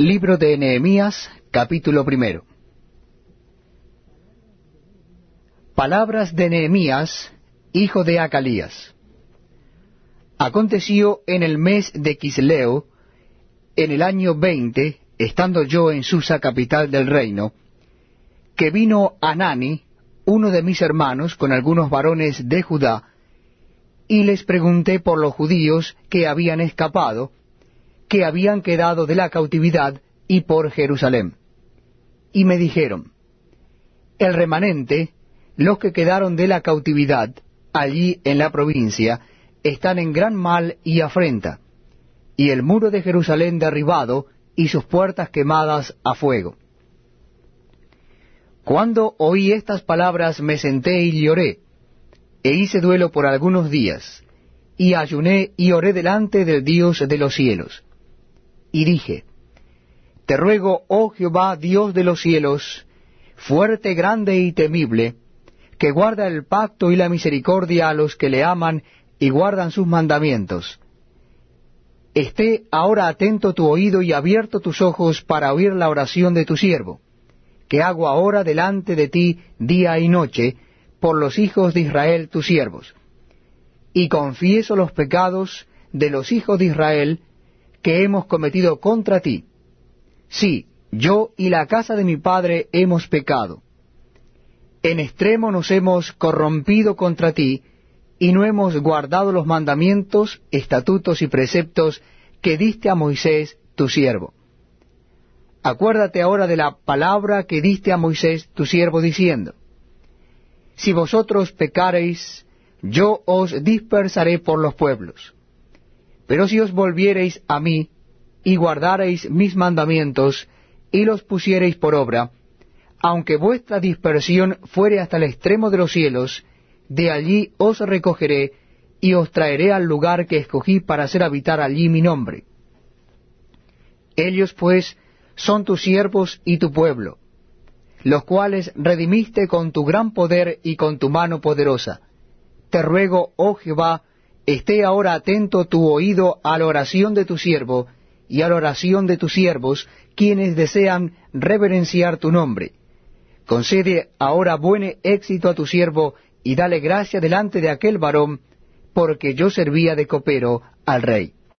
Libro de Nehemías, capítulo primero. Palabras de Nehemías, hijo de Acalías. Aconteció en el mes de Quisleo, en el año veinte, estando yo en Susa, capital del reino, que vino Anani, uno de mis hermanos, con algunos varones de Judá, y les pregunté por los judíos que habían escapado, que habían quedado de la cautividad y por Jerusalén. Y me dijeron, el remanente, los que quedaron de la cautividad, allí en la provincia, están en gran mal y afrenta, y el muro de Jerusalén derribado y sus puertas quemadas a fuego. Cuando oí estas palabras me senté y lloré, e hice duelo por algunos días, y ayuné y oré delante del Dios de los cielos y dije, Te ruego, oh Jehová, Dios de los cielos, fuerte, grande y temible, que guarda el pacto y la misericordia a los que le aman y guardan sus mandamientos. Esté ahora atento tu oído y abierto tus ojos para oír la oración de tu siervo, que hago ahora delante de ti día y noche, por los hijos de Israel tus siervos. Y confieso los pecados de los hijos de Israel, que hemos cometido contra ti. Sí, yo y la casa de mi padre hemos pecado. En extremo nos hemos corrompido contra ti, y no hemos guardado los mandamientos, estatutos y preceptos que diste a Moisés, tu siervo. Acuérdate ahora de la palabra que diste a Moisés, tu siervo, diciendo, Si vosotros pecareis, yo os dispersaré por los pueblos pero si os volviereis a mí, y guardareis mis mandamientos, y los pusiereis por obra, aunque vuestra dispersión fuere hasta el extremo de los cielos, de allí os recogeré, y os traeré al lugar que escogí para hacer habitar allí mi nombre. Ellos pues son tus siervos y tu pueblo, los cuales redimiste con tu gran poder y con tu mano poderosa. Te ruego, oh Jehová, esté ahora atento tu oído a la oración de tu siervo y a la oración de tus siervos, quienes desean reverenciar tu nombre. Concede ahora buen éxito a tu siervo y dale gracia delante de aquel varón, porque yo servía de copero al rey.